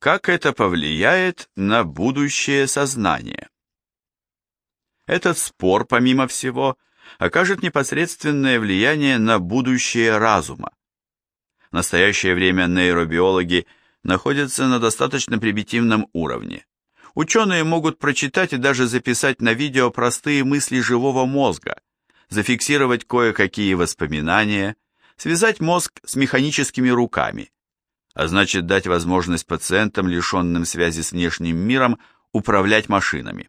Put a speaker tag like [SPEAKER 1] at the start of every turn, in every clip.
[SPEAKER 1] Как это повлияет на будущее сознание? Этот спор, помимо всего, окажет непосредственное влияние на будущее разума. В настоящее время нейробиологи находятся на достаточно примитивном уровне. Ученые могут прочитать и даже записать на видео простые мысли живого мозга, зафиксировать кое-какие воспоминания, связать мозг с механическими руками, а значит дать возможность пациентам, лишенным связи с внешним миром, управлять машинами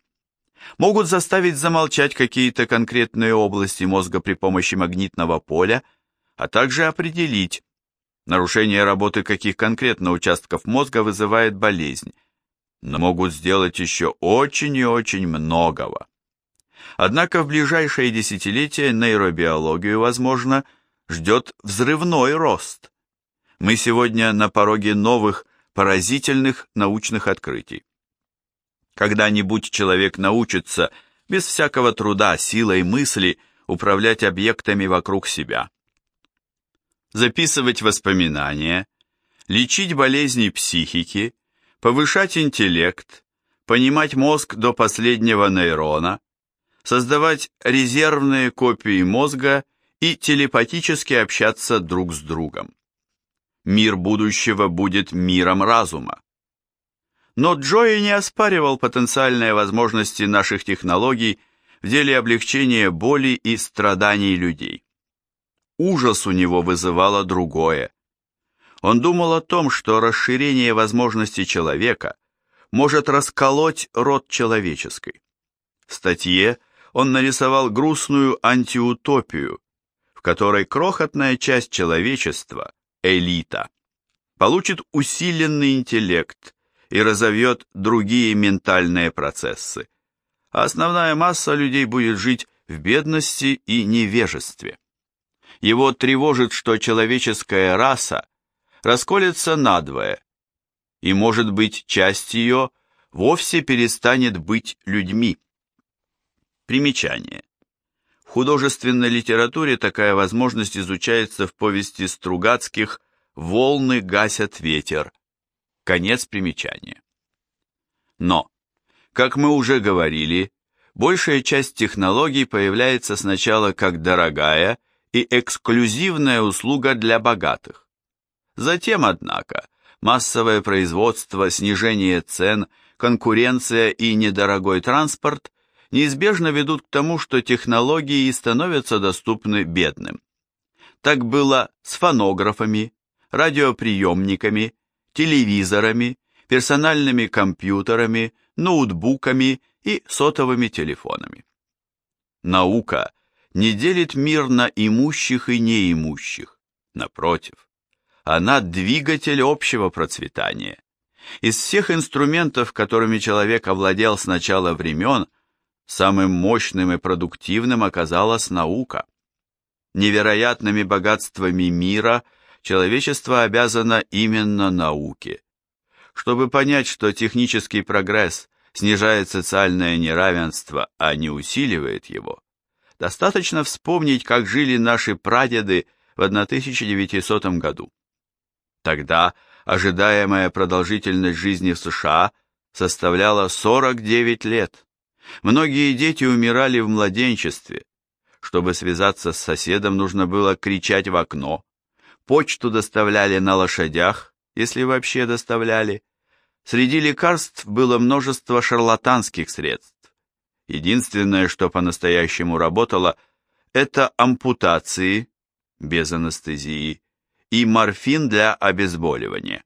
[SPEAKER 1] могут заставить замолчать какие-то конкретные области мозга при помощи магнитного поля, а также определить, нарушение работы каких конкретно участков мозга вызывает болезнь, но могут сделать еще очень и очень многого. Однако в ближайшие десятилетия нейробиологию, возможно, ждет взрывной рост. Мы сегодня на пороге новых, поразительных научных открытий. Когда-нибудь человек научится без всякого труда, силой мысли управлять объектами вокруг себя. Записывать воспоминания, лечить болезни психики, повышать интеллект, понимать мозг до последнего нейрона, создавать резервные копии мозга и телепатически общаться друг с другом. Мир будущего будет миром разума. Но Джои не оспаривал потенциальные возможности наших технологий в деле облегчения боли и страданий людей. Ужас у него вызывало другое. Он думал о том, что расширение возможностей человека может расколоть род человеческий. В статье он нарисовал грустную антиутопию, в которой крохотная часть человечества, элита, получит усиленный интеллект, и разовьет другие ментальные процессы. А основная масса людей будет жить в бедности и невежестве. Его тревожит, что человеческая раса расколется надвое, и, может быть, часть ее вовсе перестанет быть людьми. Примечание. Художественной литературе такая возможность изучается в повести Стругацких «Волны гасят ветер», Конец примечания. Но, как мы уже говорили, большая часть технологий появляется сначала как дорогая и эксклюзивная услуга для богатых. Затем, однако, массовое производство, снижение цен, конкуренция и недорогой транспорт неизбежно ведут к тому, что технологии становятся доступны бедным. Так было с фонографами, радиоприемниками, телевизорами, персональными компьютерами, ноутбуками и сотовыми телефонами. Наука не делит мир на имущих и неимущих. Напротив, она двигатель общего процветания. Из всех инструментов, которыми человек овладел с начала времен, самым мощным и продуктивным оказалась наука. Невероятными богатствами мира – человечество обязано именно науке. Чтобы понять, что технический прогресс снижает социальное неравенство, а не усиливает его, достаточно вспомнить, как жили наши прадеды в 1900 году. Тогда ожидаемая продолжительность жизни в США составляла 49 лет. Многие дети умирали в младенчестве. Чтобы связаться с соседом, нужно было кричать в окно, Почту доставляли на лошадях, если вообще доставляли. Среди лекарств было множество шарлатанских средств. Единственное, что по-настоящему работало, это ампутации, без анестезии, и морфин для обезболивания.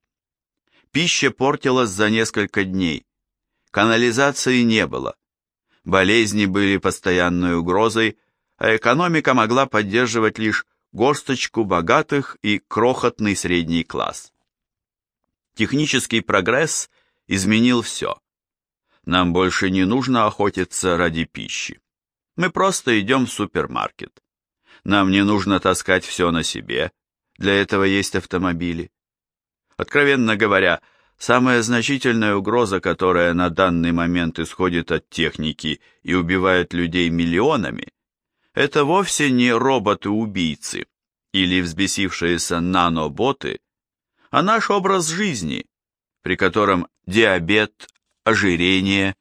[SPEAKER 1] Пища портилась за несколько дней. Канализации не было. Болезни были постоянной угрозой, а экономика могла поддерживать лишь горсточку богатых и крохотный средний класс. Технический прогресс изменил все. Нам больше не нужно охотиться ради пищи. Мы просто идем в супермаркет. Нам не нужно таскать все на себе, для этого есть автомобили. Откровенно говоря, самая значительная угроза, которая на данный момент исходит от техники и убивает людей миллионами, это вовсе не или взбесившиеся наноботы, а наш образ жизни, при котором диабет, ожирение,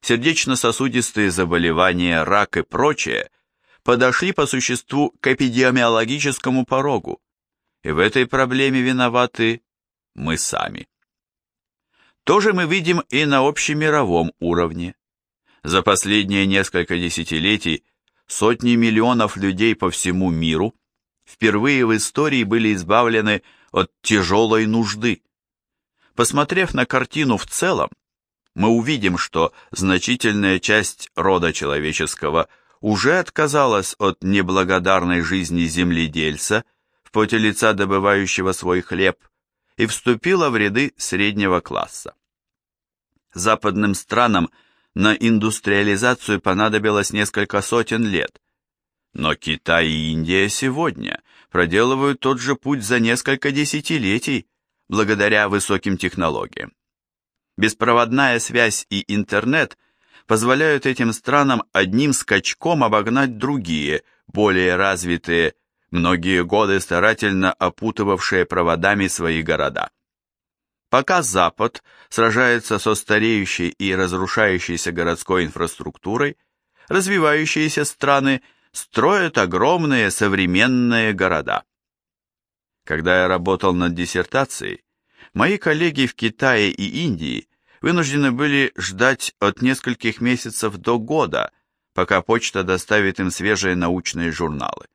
[SPEAKER 1] сердечно-сосудистые заболевания, рак и прочее подошли по существу к эпидемиологическому порогу, и в этой проблеме виноваты мы сами. То же мы видим и на общемировом уровне. За последние несколько десятилетий сотни миллионов людей по всему миру впервые в истории были избавлены от тяжелой нужды. Посмотрев на картину в целом, мы увидим, что значительная часть рода человеческого уже отказалась от неблагодарной жизни земледельца в поте лица добывающего свой хлеб и вступила в ряды среднего класса. Западным странам на индустриализацию понадобилось несколько сотен лет, но Китай и Индия сегодня проделывают тот же путь за несколько десятилетий благодаря высоким технологиям. Беспроводная связь и интернет позволяют этим странам одним скачком обогнать другие, более развитые, многие годы старательно опутывавшие проводами свои города. Пока Запад сражается со стареющей и разрушающейся городской инфраструктурой, развивающиеся страны строят огромные современные города. Когда я работал над диссертацией, мои коллеги в Китае и Индии вынуждены были ждать от нескольких месяцев до года, пока почта доставит им свежие научные журналы.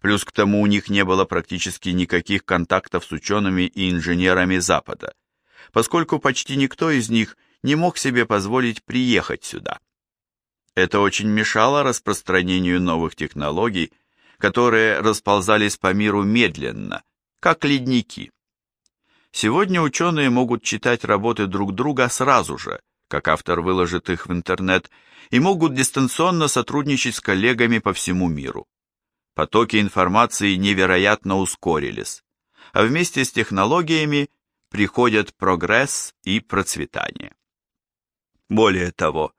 [SPEAKER 1] Плюс к тому у них не было практически никаких контактов с учеными и инженерами Запада, поскольку почти никто из них не мог себе позволить приехать сюда. Это очень мешало распространению новых технологий, которые расползались по миру медленно, как ледники. Сегодня ученые могут читать работы друг друга сразу же, как автор выложит их в интернет, и могут дистанционно сотрудничать с коллегами по всему миру. Потоки информации невероятно ускорились, а вместе с технологиями приходят прогресс и процветание. Более того,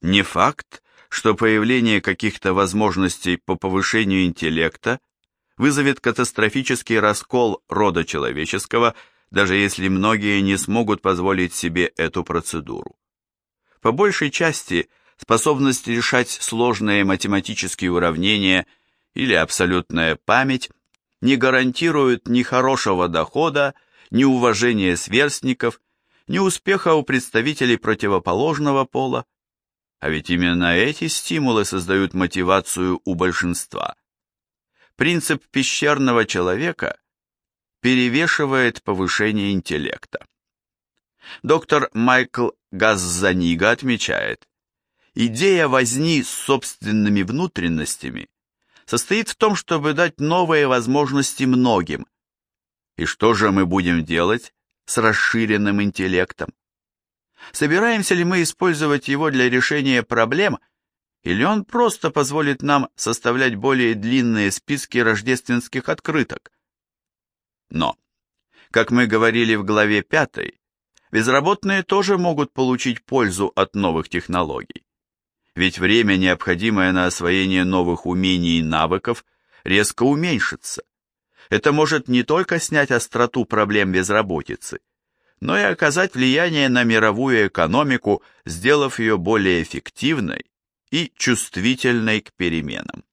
[SPEAKER 1] не факт, что появление каких-то возможностей по повышению интеллекта вызовет катастрофический раскол рода человеческого – даже если многие не смогут позволить себе эту процедуру. По большей части способность решать сложные математические уравнения или абсолютная память не гарантируют ни хорошего дохода, ни уважения сверстников, ни успеха у представителей противоположного пола, а ведь именно эти стимулы создают мотивацию у большинства. Принцип пещерного человека перевешивает повышение интеллекта. Доктор Майкл Газзанига отмечает, идея возни с собственными внутренностями состоит в том, чтобы дать новые возможности многим. И что же мы будем делать с расширенным интеллектом? Собираемся ли мы использовать его для решения проблем, или он просто позволит нам составлять более длинные списки рождественских открыток? Но, как мы говорили в главе 5, безработные тоже могут получить пользу от новых технологий. Ведь время, необходимое на освоение новых умений и навыков, резко уменьшится. Это может не только снять остроту проблем безработицы, но и оказать влияние на мировую экономику, сделав ее более эффективной и чувствительной к переменам.